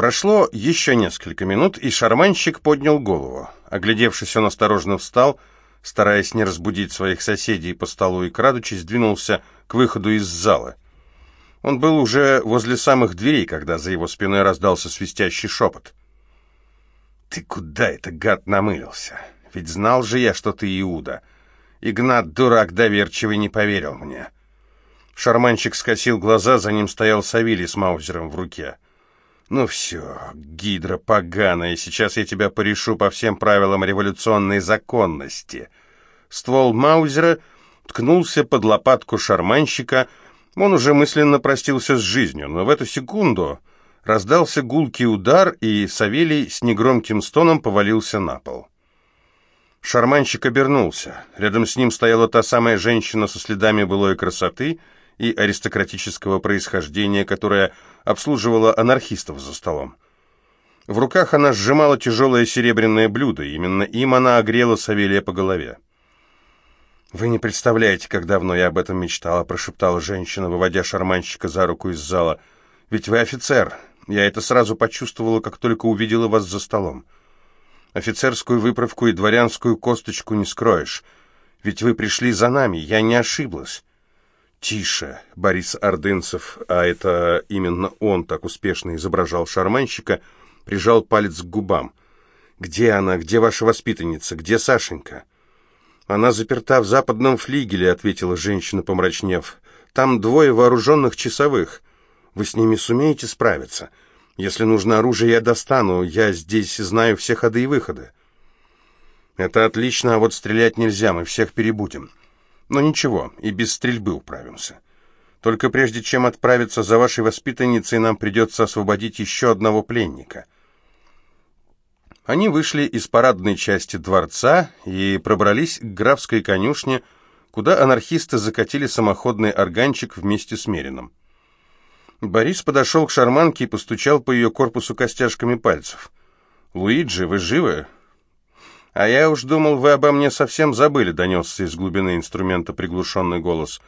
Прошло еще несколько минут, и шарманщик поднял голову. Оглядевшись, он осторожно встал, стараясь не разбудить своих соседей по столу и, крадучись, двинулся к выходу из зала. Он был уже возле самых дверей, когда за его спиной раздался свистящий шепот. «Ты куда это, гад, намылился? Ведь знал же я, что ты Иуда. Игнат, дурак доверчивый, не поверил мне». Шарманщик скосил глаза, за ним стоял Савелий с маузером в руке. «Ну все, гидра поганая, сейчас я тебя порешу по всем правилам революционной законности». Ствол маузера ткнулся под лопатку шарманщика, он уже мысленно простился с жизнью, но в эту секунду раздался гулкий удар, и Савелий с негромким стоном повалился на пол. Шарманщик обернулся. Рядом с ним стояла та самая женщина со следами былой красоты — и аристократического происхождения, которая обслуживала анархистов за столом. В руках она сжимала тяжелое серебряное блюдо, именно им она огрела Савелия по голове. «Вы не представляете, как давно я об этом мечтала», — прошептала женщина, выводя шарманщика за руку из зала. «Ведь вы офицер. Я это сразу почувствовала, как только увидела вас за столом. Офицерскую выправку и дворянскую косточку не скроешь. Ведь вы пришли за нами, я не ошиблась. «Тише!» Борис Ордынцев, а это именно он так успешно изображал шарманщика, прижал палец к губам. «Где она? Где ваша воспитанница? Где Сашенька?» «Она заперта в западном флигеле», — ответила женщина, помрачнев. «Там двое вооруженных часовых. Вы с ними сумеете справиться? Если нужно оружие, я достану. Я здесь знаю все ходы и выходы». «Это отлично, а вот стрелять нельзя, мы всех перебудем». Но ничего, и без стрельбы управимся. Только прежде чем отправиться за вашей воспитанницей, нам придется освободить еще одного пленника». Они вышли из парадной части дворца и пробрались к графской конюшне, куда анархисты закатили самоходный органчик вместе с Мерином. Борис подошел к шарманке и постучал по ее корпусу костяшками пальцев. «Луиджи, вы живы? «А я уж думал, вы обо мне совсем забыли», — донесся из глубины инструмента приглушенный голос.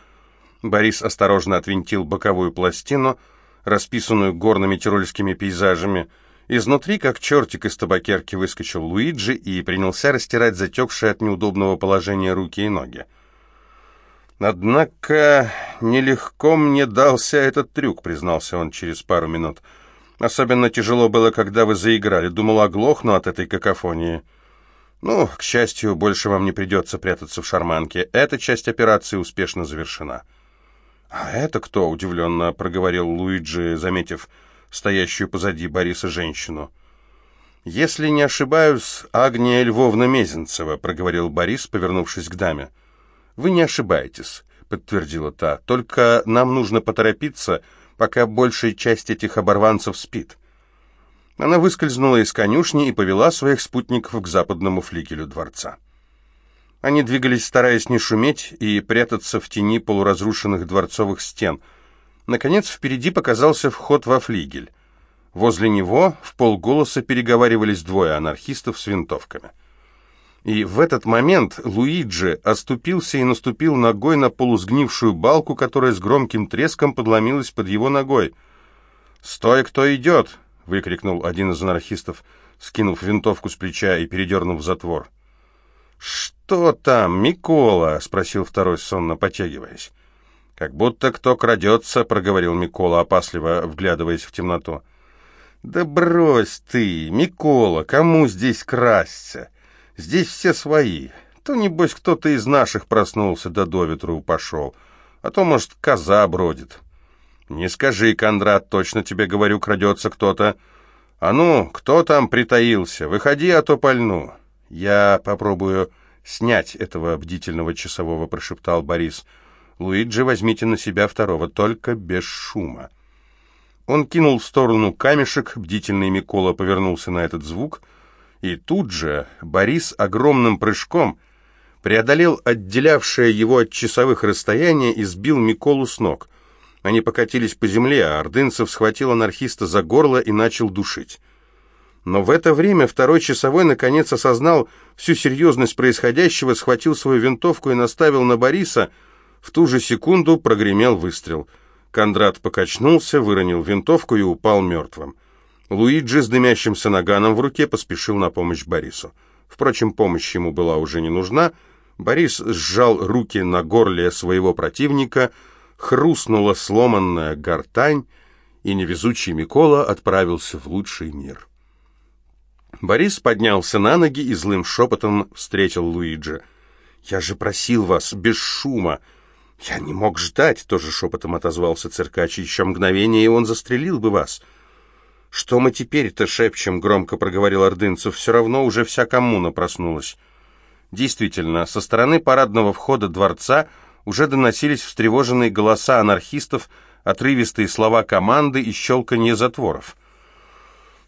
Борис осторожно отвинтил боковую пластину, расписанную горными тирольскими пейзажами. Изнутри, как чертик из табакерки, выскочил Луиджи и принялся растирать затекшие от неудобного положения руки и ноги. «Однако нелегко мне дался этот трюк», — признался он через пару минут. «Особенно тяжело было, когда вы заиграли. Думал, оглохну от этой какофонии». Ну, к счастью, больше вам не придется прятаться в шарманке. Эта часть операции успешно завершена. А это кто? удивленно проговорил Луиджи, заметив стоящую позади Бориса женщину. «Если не ошибаюсь, Агния Львовна Мезенцева», — проговорил Борис, повернувшись к даме. «Вы не ошибаетесь», — подтвердила та. «Только нам нужно поторопиться, пока большая часть этих оборванцев спит». Она выскользнула из конюшни и повела своих спутников к западному флигелю дворца. Они двигались, стараясь не шуметь и прятаться в тени полуразрушенных дворцовых стен. Наконец, впереди показался вход во флигель. Возле него в полголоса переговаривались двое анархистов с винтовками. И в этот момент Луиджи оступился и наступил ногой на полусгнившую балку, которая с громким треском подломилась под его ногой. «Стой, кто идет!» — выкрикнул один из анархистов, скинув винтовку с плеча и передернув затвор. «Что там, Микола?» — спросил второй, сонно потягиваясь. «Как будто кто крадется», — проговорил Микола, опасливо вглядываясь в темноту. «Да брось ты, Микола, кому здесь красться? Здесь все свои. То, небось, кто-то из наших проснулся, да до ветру пошел. А то, может, коза бродит». «Не скажи, Кондрат, точно тебе говорю, крадется кто-то. А ну, кто там притаился? Выходи, а то пальну». «Я попробую снять этого бдительного часового», — прошептал Борис. «Луиджи, возьмите на себя второго, только без шума». Он кинул в сторону камешек, бдительный Микола повернулся на этот звук, и тут же Борис огромным прыжком преодолел отделявшее его от часовых расстояние и сбил Миколу с ног. Они покатились по земле, а Ордынцев схватил анархиста за горло и начал душить. Но в это время второй часовой наконец осознал всю серьезность происходящего, схватил свою винтовку и наставил на Бориса. В ту же секунду прогремел выстрел. Кондрат покачнулся, выронил винтовку и упал мертвым. Луиджи с дымящимся наганом в руке поспешил на помощь Борису. Впрочем, помощь ему была уже не нужна. Борис сжал руки на горле своего противника, хрустнула сломанная гортань, и невезучий Микола отправился в лучший мир. Борис поднялся на ноги и злым шепотом встретил Луиджи. «Я же просил вас, без шума!» «Я не мог ждать», — тоже шепотом отозвался циркач. «Еще мгновение, и он застрелил бы вас». «Что мы теперь-то шепчем?» — громко проговорил Ордынцев. «Все равно уже вся коммуна проснулась». Действительно, со стороны парадного входа дворца уже доносились встревоженные голоса анархистов, отрывистые слова команды и щелканье затворов.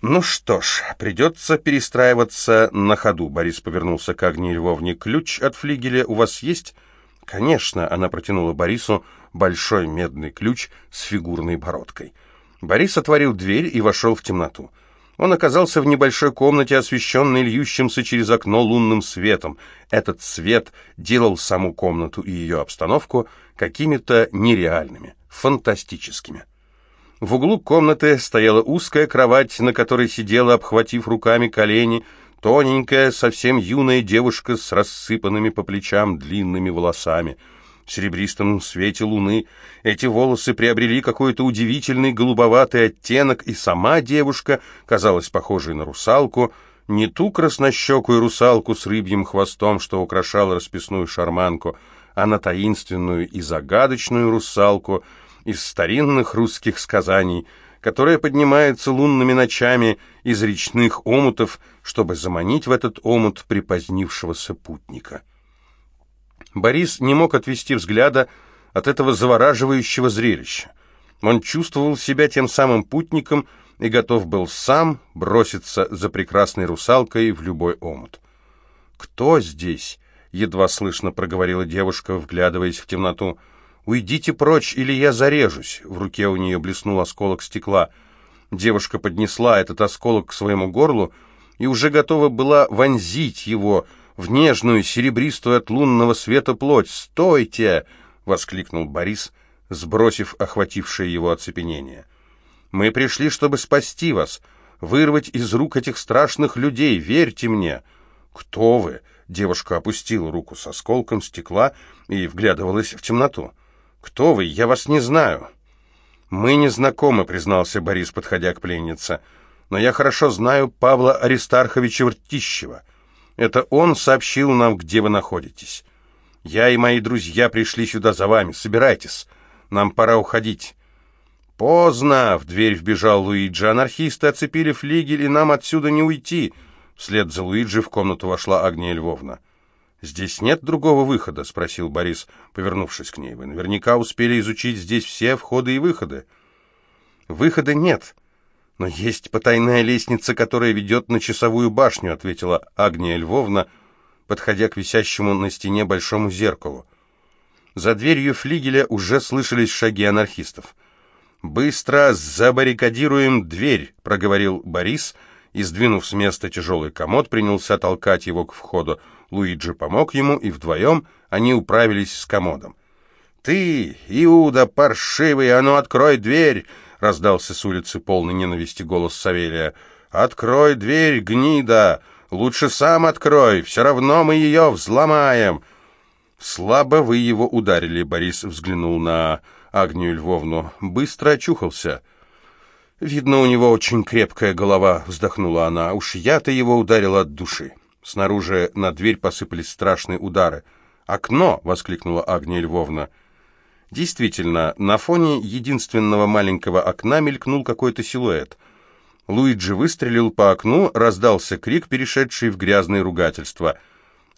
«Ну что ж, придется перестраиваться на ходу», — Борис повернулся к Агнии Львовне. «Ключ от флигеля у вас есть?» «Конечно», — она протянула Борису большой медный ключ с фигурной бородкой. Борис отворил дверь и вошел в темноту. Он оказался в небольшой комнате, освещенной льющимся через окно лунным светом. Этот свет делал саму комнату и ее обстановку какими-то нереальными, фантастическими. В углу комнаты стояла узкая кровать, на которой сидела, обхватив руками колени, тоненькая, совсем юная девушка с рассыпанными по плечам длинными волосами — в серебристом свете луны. Эти волосы приобрели какой-то удивительный голубоватый оттенок, и сама девушка казалась похожей на русалку, не ту краснощекую русалку с рыбьим хвостом, что украшала расписную шарманку, а на таинственную и загадочную русалку из старинных русских сказаний, которая поднимается лунными ночами из речных омутов, чтобы заманить в этот омут припозднившегося путника. Борис не мог отвести взгляда от этого завораживающего зрелища. Он чувствовал себя тем самым путником и готов был сам броситься за прекрасной русалкой в любой омут. «Кто здесь?» — едва слышно проговорила девушка, вглядываясь в темноту. «Уйдите прочь, или я зарежусь!» В руке у нее блеснул осколок стекла. Девушка поднесла этот осколок к своему горлу и уже готова была вонзить его — в нежную, серебристую от лунного света плоть. «Стойте!» — воскликнул Борис, сбросив охватившее его оцепенение. «Мы пришли, чтобы спасти вас, вырвать из рук этих страшных людей, верьте мне!» «Кто вы?» — девушка опустила руку с осколком стекла и вглядывалась в темноту. «Кто вы? Я вас не знаю». «Мы не знакомы», — признался Борис, подходя к пленнице. «Но я хорошо знаю Павла Аристарховича Ртищева». Это он сообщил нам, где вы находитесь. Я и мои друзья пришли сюда за вами. Собирайтесь. Нам пора уходить». «Поздно!» — в дверь вбежал Луиджи. «Анархисты оцепили флигель, и нам отсюда не уйти!» Вслед за Луиджи в комнату вошла Агния Львовна. «Здесь нет другого выхода?» — спросил Борис, повернувшись к ней. «Вы наверняка успели изучить здесь все входы и выходы». «Выхода нет. «Но есть потайная лестница, которая ведет на часовую башню», ответила Агния Львовна, подходя к висящему на стене большому зеркалу. За дверью флигеля уже слышались шаги анархистов. «Быстро забаррикадируем дверь», — проговорил Борис, и, сдвинув с места тяжелый комод, принялся толкать его к входу. Луиджи помог ему, и вдвоем они управились с комодом. «Ты, Иуда, паршивый, а ну открой дверь!» Раздался с улицы полный ненависти голос Савелия. «Открой дверь, гнида! Лучше сам открой, все равно мы ее взломаем!» «Слабо вы его ударили», — Борис взглянул на Агнию Львовну. «Быстро очухался». «Видно, у него очень крепкая голова», — вздохнула она. «Уж я-то его ударил от души». Снаружи на дверь посыпались страшные удары. «Окно!» — воскликнула Агния Львовна. Действительно, на фоне единственного маленького окна мелькнул какой-то силуэт. Луиджи выстрелил по окну, раздался крик, перешедший в грязное ругательство.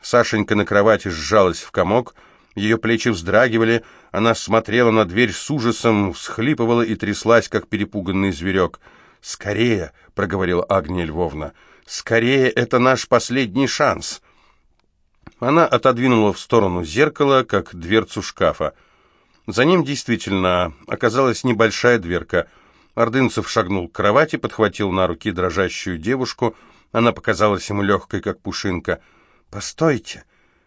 Сашенька на кровати сжалась в комок, ее плечи вздрагивали, она смотрела на дверь с ужасом, всхлипывала и тряслась, как перепуганный зверек. «Скорее!» — проговорила Агния Львовна. «Скорее! Это наш последний шанс!» Она отодвинула в сторону зеркала, как дверцу шкафа. За ним действительно оказалась небольшая дверка. Ордынцев шагнул к кровати, подхватил на руки дрожащую девушку. Она показалась ему легкой, как пушинка. «Постойте!»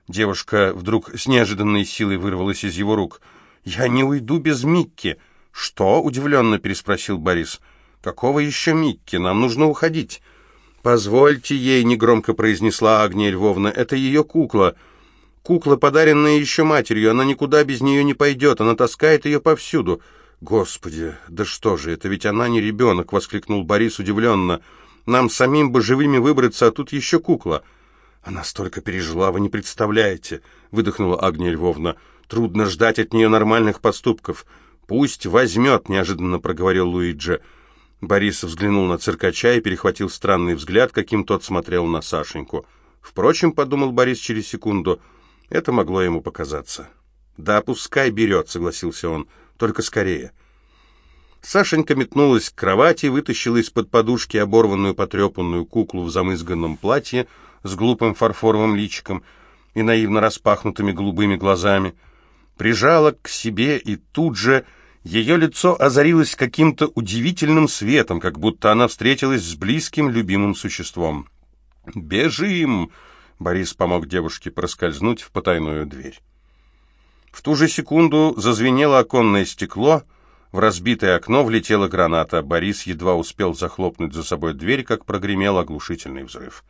Девушка вдруг с неожиданной силой вырвалась из его рук. «Я не уйду без Микки!» «Что?» — удивленно переспросил Борис. «Какого еще Микки? Нам нужно уходить». «Позвольте ей», — негромко произнесла Агния Львовна, — «это ее кукла. Кукла, подаренная еще матерью, она никуда без нее не пойдет, она таскает ее повсюду». «Господи, да что же, это ведь она не ребенок!» — воскликнул Борис удивленно. «Нам самим бы живыми выбраться, а тут еще кукла». «Она столько пережила, вы не представляете», — выдохнула Агния Львовна. «Трудно ждать от нее нормальных поступков». «Пусть возьмет», — неожиданно проговорил Луиджи. Борис взглянул на циркача и перехватил странный взгляд, каким тот смотрел на Сашеньку. Впрочем, подумал Борис через секунду, это могло ему показаться. «Да, пускай берет», — согласился он, — «только скорее». Сашенька метнулась к кровати, вытащила из-под подушки оборванную потрепанную куклу в замызганном платье с глупым фарфоровым личиком и наивно распахнутыми голубыми глазами, прижала к себе и тут же ее лицо озарилось каким-то удивительным светом, как будто она встретилась с близким, любимым существом. «Бежим!» — Борис помог девушке проскользнуть в потайную дверь. В ту же секунду зазвенело оконное стекло, в разбитое окно влетела граната. Борис едва успел захлопнуть за собой дверь, как прогремел оглушительный взрыв.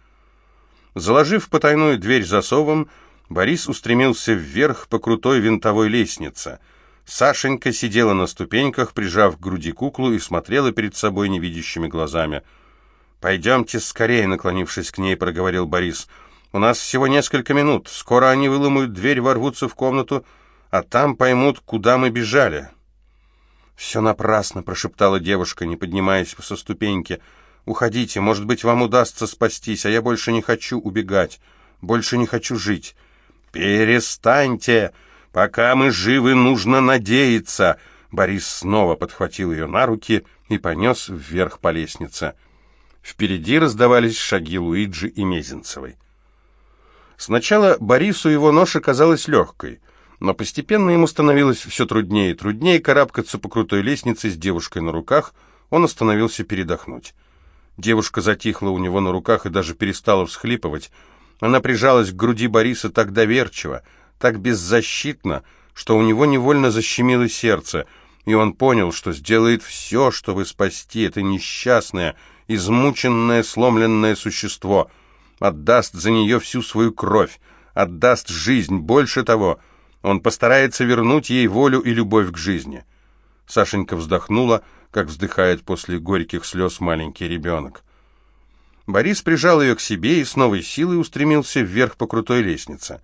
Заложив потайную дверь засовом, Борис устремился вверх по крутой винтовой лестнице — Сашенька сидела на ступеньках, прижав к груди куклу и смотрела перед собой невидящими глазами. «Пойдемте скорее», — наклонившись к ней, проговорил Борис. «У нас всего несколько минут. Скоро они выломают дверь, ворвутся в комнату, а там поймут, куда мы бежали». «Все напрасно», — прошептала девушка, не поднимаясь со ступеньки. «Уходите, может быть, вам удастся спастись, а я больше не хочу убегать, больше не хочу жить». «Перестаньте!» «Пока мы живы, нужно надеяться!» Борис снова подхватил ее на руки и понес вверх по лестнице. Впереди раздавались шаги Луиджи и Мезенцевой. Сначала Борису его ноша казалась легкой, но постепенно ему становилось все труднее и труднее карабкаться по крутой лестнице с девушкой на руках, он остановился передохнуть. Девушка затихла у него на руках и даже перестала всхлипывать. Она прижалась к груди Бориса так доверчиво, так беззащитно, что у него невольно защемило сердце, и он понял, что сделает все, чтобы спасти это несчастное, измученное, сломленное существо, отдаст за нее всю свою кровь, отдаст жизнь, больше того, он постарается вернуть ей волю и любовь к жизни. Сашенька вздохнула, как вздыхает после горьких слез маленький ребенок. Борис прижал ее к себе и с новой силой устремился вверх по крутой лестнице.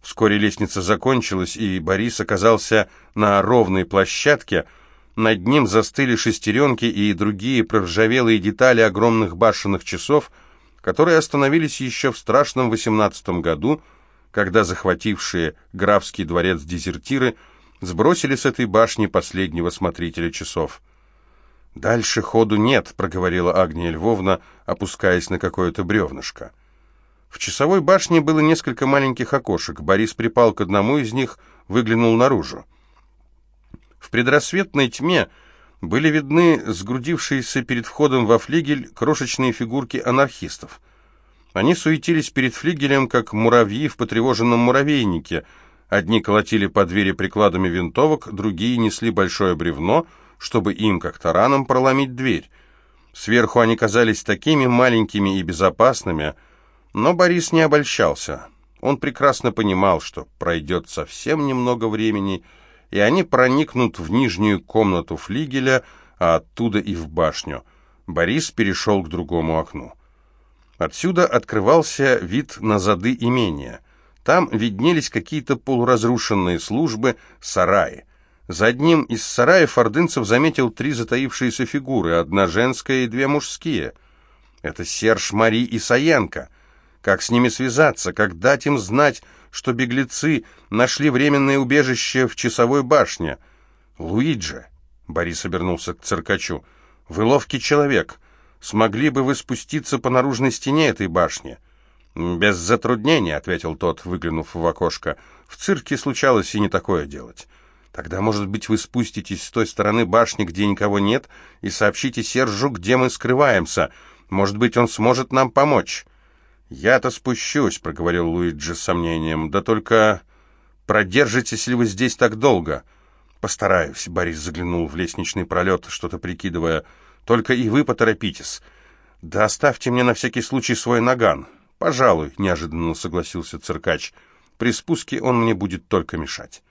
Вскоре лестница закончилась, и Борис оказался на ровной площадке. Над ним застыли шестеренки и другие проржавелые детали огромных башенных часов, которые остановились еще в страшном восемнадцатом году, когда захватившие графский дворец дезертиры сбросили с этой башни последнего смотрителя часов. «Дальше ходу нет», — проговорила Агния Львовна, опускаясь на какое-то бревнышко. В часовой башне было несколько маленьких окошек. Борис припал к одному из них, выглянул наружу. В предрассветной тьме были видны сгрудившиеся перед входом во флигель крошечные фигурки анархистов. Они суетились перед флигелем, как муравьи в потревоженном муравейнике. Одни колотили по двери прикладами винтовок, другие несли большое бревно, чтобы им, как тараном, проломить дверь. Сверху они казались такими маленькими и безопасными, но Борис не обольщался. Он прекрасно понимал, что пройдет совсем немного времени, и они проникнут в нижнюю комнату флигеля, а оттуда и в башню. Борис перешел к другому окну. Отсюда открывался вид на зады имения. Там виднелись какие-то полуразрушенные службы, сараи. За одним из сараев ордынцев заметил три затаившиеся фигуры, одна женская и две мужские. Это Серж Мари и Саенко — как с ними связаться? Как дать им знать, что беглецы нашли временное убежище в часовой башне? Луиджи, Борис обернулся к циркачу, вы ловкий человек. Смогли бы вы спуститься по наружной стене этой башни? Без затруднений, ответил тот, выглянув в окошко. В цирке случалось и не такое делать. Тогда, может быть, вы спуститесь с той стороны башни, где никого нет, и сообщите Сержу, где мы скрываемся. Может быть, он сможет нам помочь. «Я-то спущусь», — проговорил Луиджи с сомнением. «Да только продержитесь ли вы здесь так долго?» «Постараюсь», — Борис заглянул в лестничный пролет, что-то прикидывая. Только и вы поторопитесь. Да оставьте мне на всякий случай свой наган. Пожалуй, неожиданно согласился циркач. При спуске он мне будет только мешать.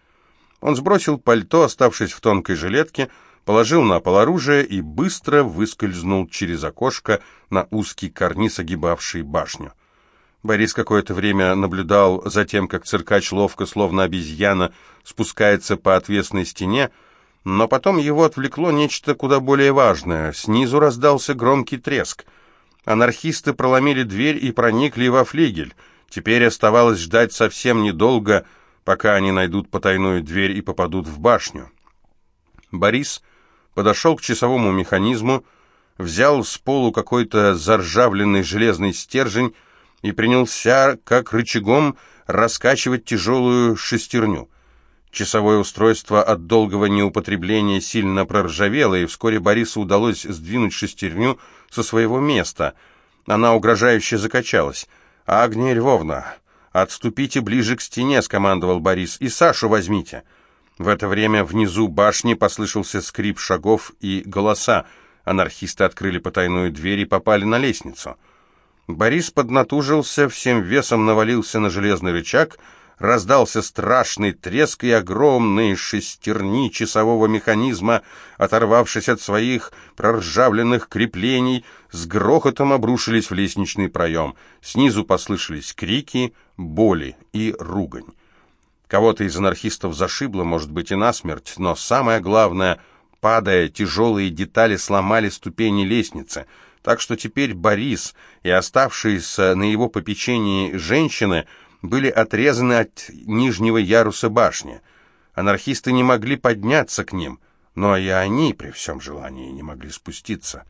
Он сбросил пальто, оставшись в тонкой жилетке, положил на пол оружие и быстро выскользнул через окошко на узкий карниз, огибавший башню. Борис какое-то время наблюдал за тем, как циркач ловко, словно обезьяна, спускается по отвесной стене, но потом его отвлекло нечто куда более важное. Снизу раздался громкий треск. Анархисты проломили дверь и проникли во флигель. Теперь оставалось ждать совсем недолго, пока они найдут потайную дверь и попадут в башню. Борис подошел к часовому механизму, взял с полу какой-то заржавленный железный стержень и принялся, как рычагом, раскачивать тяжелую шестерню. Часовое устройство от долгого неупотребления сильно проржавело, и вскоре Борису удалось сдвинуть шестерню со своего места. Она угрожающе закачалась. «Агния Львовна, отступите ближе к стене», — скомандовал Борис, — «и Сашу возьмите». В это время внизу башни послышался скрип шагов и голоса. Анархисты открыли потайную дверь и попали на лестницу. Борис поднатужился, всем весом навалился на железный рычаг, раздался страшный треск, и огромные шестерни часового механизма, оторвавшись от своих проржавленных креплений, с грохотом обрушились в лестничный проем. Снизу послышались крики, боли и ругань. Кого-то из анархистов зашибло, может быть, и насмерть, но самое главное, падая, тяжелые детали сломали ступени лестницы — так что теперь Борис и оставшиеся на его попечении женщины были отрезаны от нижнего яруса башни. Анархисты не могли подняться к ним, но и они при всем желании не могли спуститься.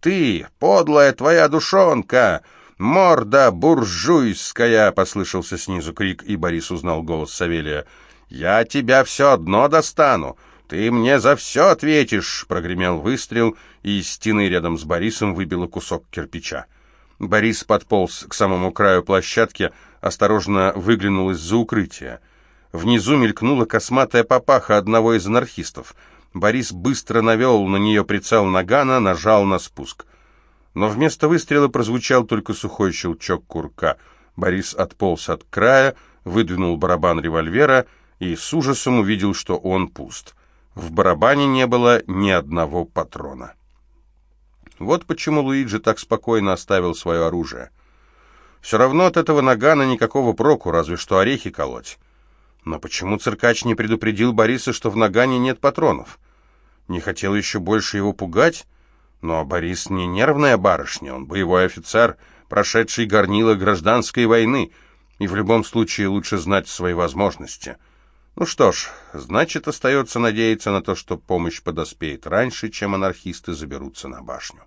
«Ты, подлая твоя душонка! Морда буржуйская!» — послышался снизу крик, и Борис узнал голос Савелия. «Я тебя все одно достану! «Ты мне за все ответишь!» — прогремел выстрел, и из стены рядом с Борисом выбило кусок кирпича. Борис подполз к самому краю площадки, осторожно выглянул из-за укрытия. Внизу мелькнула косматая папаха одного из анархистов. Борис быстро навел на нее прицел нагана, нажал на спуск. Но вместо выстрела прозвучал только сухой щелчок курка. Борис отполз от края, выдвинул барабан револьвера и с ужасом увидел, что он пуст. В барабане не было ни одного патрона. Вот почему Луиджи так спокойно оставил свое оружие. Все равно от этого нагана никакого проку, разве что орехи колоть. Но почему циркач не предупредил Бориса, что в нагане нет патронов? Не хотел еще больше его пугать? Но Борис не нервная барышня, он боевой офицер, прошедший горнило гражданской войны, и в любом случае лучше знать свои возможности. Ну что ж, значит, остается надеяться на то, что помощь подоспеет раньше, чем анархисты заберутся на башню.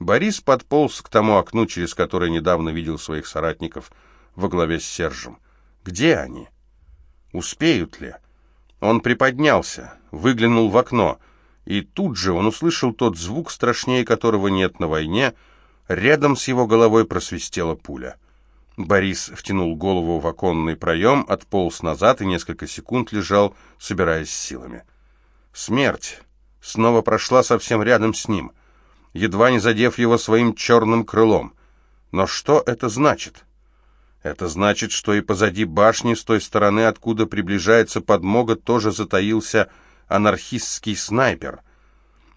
Борис подполз к тому окну, через которое недавно видел своих соратников во главе с Сержем. Где они? Успеют ли? Он приподнялся, выглянул в окно, и тут же он услышал тот звук, страшнее которого нет на войне. Рядом с его головой просвистела пуля. Борис втянул голову в оконный проем, отполз назад и несколько секунд лежал, собираясь силами. Смерть снова прошла совсем рядом с ним, едва не задев его своим черным крылом. Но что это значит? Это значит, что и позади башни, с той стороны, откуда приближается подмога, тоже затаился анархистский снайпер.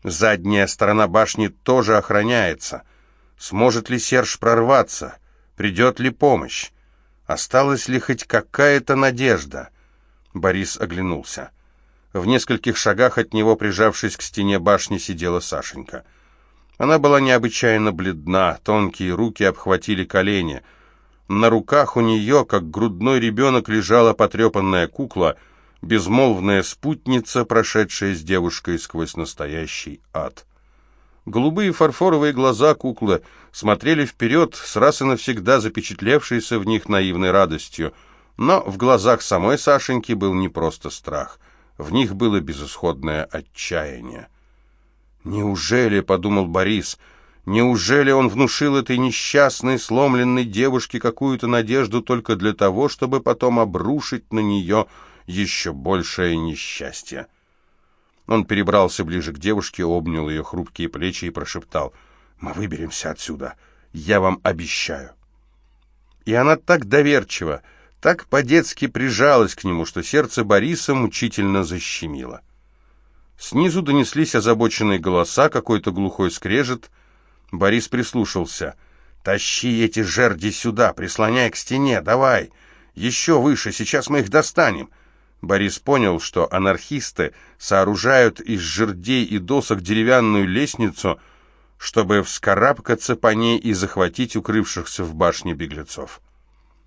Задняя сторона башни тоже охраняется. Сможет ли Серж прорваться? — Придет ли помощь? Осталась ли хоть какая-то надежда? Борис оглянулся. В нескольких шагах от него, прижавшись к стене башни, сидела Сашенька. Она была необычайно бледна, тонкие руки обхватили колени. На руках у нее, как грудной ребенок, лежала потрепанная кукла, безмолвная спутница, прошедшая с девушкой сквозь настоящий ад. Голубые фарфоровые глаза куклы смотрели вперед, с раз и навсегда запечатлевшиеся в них наивной радостью. Но в глазах самой Сашеньки был не просто страх. В них было безысходное отчаяние. «Неужели, — подумал Борис, — неужели он внушил этой несчастной, сломленной девушке какую-то надежду только для того, чтобы потом обрушить на нее еще большее несчастье?» Он перебрался ближе к девушке, обнял ее хрупкие плечи и прошептал «Мы выберемся отсюда, я вам обещаю». И она так доверчиво, так по-детски прижалась к нему, что сердце Бориса мучительно защемило. Снизу донеслись озабоченные голоса, какой-то глухой скрежет. Борис прислушался. «Тащи эти жерди сюда, прислоняй к стене, давай! Еще выше, сейчас мы их достанем!» Борис понял, что анархисты сооружают из жердей и досок деревянную лестницу, чтобы вскарабкаться по ней и захватить укрывшихся в башне беглецов.